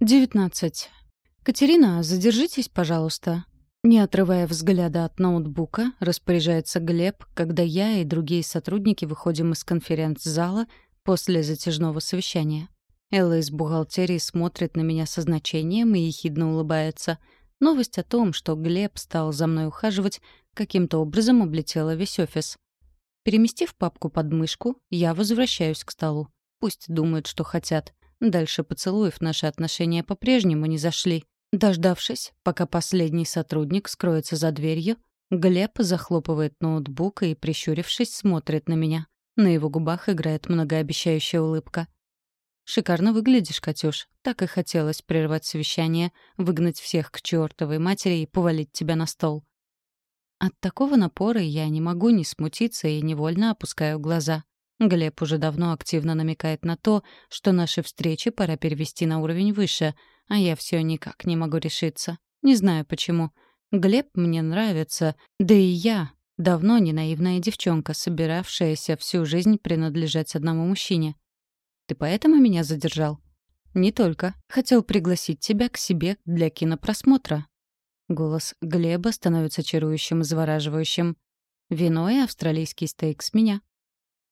19. «Катерина, задержитесь, пожалуйста». Не отрывая взгляда от ноутбука, распоряжается Глеб, когда я и другие сотрудники выходим из конференц-зала после затяжного совещания. Элла из бухгалтерии смотрит на меня со значением и ехидно улыбается. Новость о том, что Глеб стал за мной ухаживать, каким-то образом облетела весь офис. Переместив папку под мышку, я возвращаюсь к столу. Пусть думают, что хотят. Дальше поцелуев наши отношения по-прежнему не зашли. Дождавшись, пока последний сотрудник скроется за дверью, Глеб захлопывает ноутбук и, прищурившись, смотрит на меня. На его губах играет многообещающая улыбка. «Шикарно выглядишь, Катюш. Так и хотелось прервать совещание, выгнать всех к чертовой матери и повалить тебя на стол». От такого напора я не могу не смутиться и невольно опускаю глаза. Глеб уже давно активно намекает на то, что наши встречи пора перевести на уровень выше, а я все никак не могу решиться. Не знаю почему. Глеб мне нравится, да и я давно не наивная девчонка, собиравшаяся всю жизнь принадлежать одному мужчине. Ты поэтому меня задержал? Не только. Хотел пригласить тебя к себе для кинопросмотра. Голос Глеба становится чарующим и завораживающим. Вино и австралийский стейк с меня.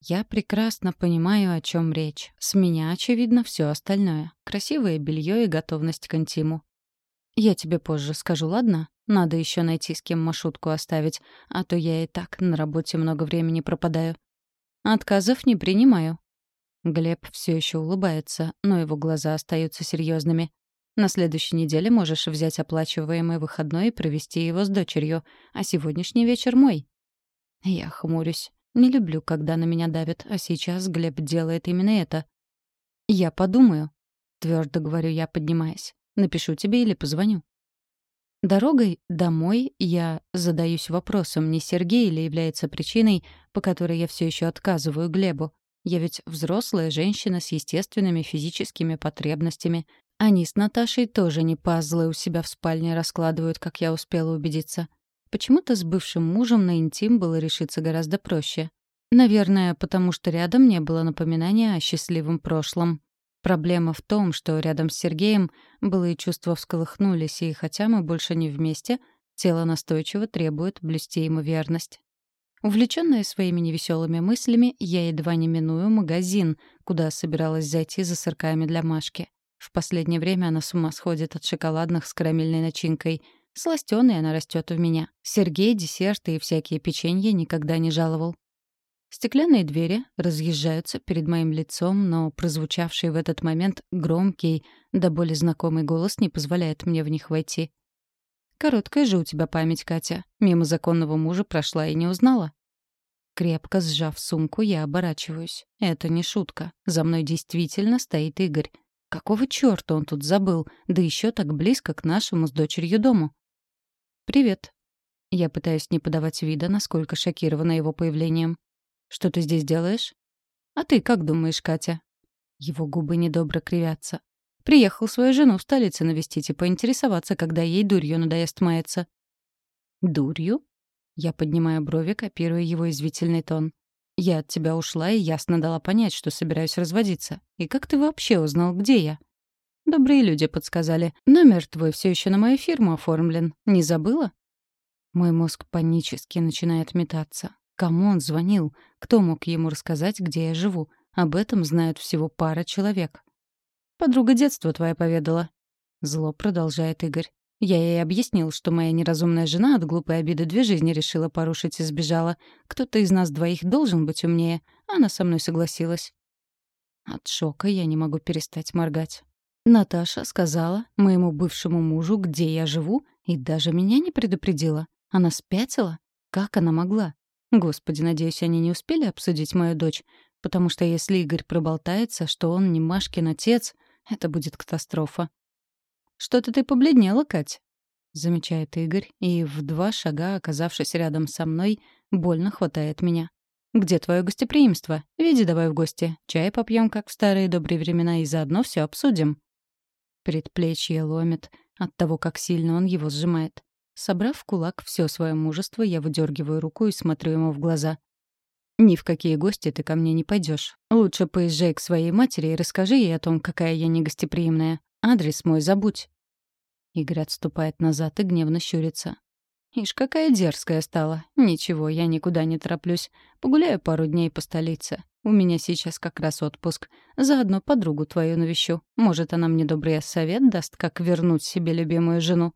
Я прекрасно понимаю, о чем речь. С меня, очевидно, все остальное. Красивое белье и готовность к интиму. Я тебе позже скажу, ладно? Надо еще найти, с кем маршрутку оставить, а то я и так на работе много времени пропадаю. Отказов не принимаю. Глеб все еще улыбается, но его глаза остаются серьезными. На следующей неделе можешь взять оплачиваемый выходной и провести его с дочерью, а сегодняшний вечер мой. Я хмурюсь. Не люблю, когда на меня давят, а сейчас Глеб делает именно это. «Я подумаю», — твердо говорю я, поднимаясь. «Напишу тебе или позвоню». Дорогой домой я задаюсь вопросом, не Сергей ли является причиной, по которой я все еще отказываю Глебу. Я ведь взрослая женщина с естественными физическими потребностями. Они с Наташей тоже не пазлы у себя в спальне раскладывают, как я успела убедиться. Почему-то с бывшим мужем на интим было решиться гораздо проще. Наверное, потому что рядом не было напоминания о счастливом прошлом. Проблема в том, что рядом с Сергеем былые чувства всколыхнулись, и хотя мы больше не вместе, тело настойчиво требует блюсти ему верность. Увлечённая своими невеселыми мыслями, я едва не миную магазин, куда собиралась зайти за сырками для Машки. В последнее время она с ума сходит от шоколадных с карамельной начинкой — Сластёной она растет в меня. Сергей десерты и всякие печенья никогда не жаловал. Стеклянные двери разъезжаются перед моим лицом, но прозвучавший в этот момент громкий, да более знакомый голос не позволяет мне в них войти. «Короткая же у тебя память, Катя. Мимо законного мужа прошла и не узнала». Крепко сжав сумку, я оборачиваюсь. Это не шутка. За мной действительно стоит Игорь. Какого чёрта он тут забыл, да ещё так близко к нашему с дочерью дому? «Привет». Я пытаюсь не подавать вида, насколько шокирована его появлением. «Что ты здесь делаешь?» «А ты как думаешь, Катя?» Его губы недобро кривятся. «Приехал свою жену в столице навестить и поинтересоваться, когда ей дурью надоест маяться». «Дурью?» Я поднимаю брови, копируя его извительный тон. «Я от тебя ушла и ясно дала понять, что собираюсь разводиться. И как ты вообще узнал, где я?» Добрые люди подсказали. Номер твой все еще на мою фирму оформлен. Не забыла? Мой мозг панически начинает метаться. Кому он звонил? Кто мог ему рассказать, где я живу? Об этом знают всего пара человек. «Подруга детства твоя поведала». Зло продолжает Игорь. Я ей объяснил, что моя неразумная жена от глупой обиды две жизни решила порушить и сбежала. Кто-то из нас двоих должен быть умнее. Она со мной согласилась. От шока я не могу перестать моргать. Наташа сказала моему бывшему мужу, где я живу, и даже меня не предупредила. Она спятила? Как она могла? Господи, надеюсь, они не успели обсудить мою дочь, потому что если Игорь проболтается, что он не Машкин отец, это будет катастрофа. «Что-то ты побледнела, Кать?» — замечает Игорь, и в два шага, оказавшись рядом со мной, больно хватает меня. «Где твое гостеприимство? Веди давай в гости. Чай попьем, как в старые добрые времена, и заодно все обсудим». Предплечье ломит от того, как сильно он его сжимает. Собрав в кулак все свое мужество, я выдергиваю руку и смотрю ему в глаза. Ни в какие гости ты ко мне не пойдешь. Лучше поезжай к своей матери и расскажи ей о том, какая я негостеприимная. Адрес мой забудь». Игорь отступает назад и гневно щурится. «Ишь, какая дерзкая стала. Ничего, я никуда не тороплюсь. Погуляю пару дней по столице. У меня сейчас как раз отпуск. Заодно подругу твою навещу. Может, она мне добрый совет даст, как вернуть себе любимую жену.